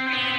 Yeah.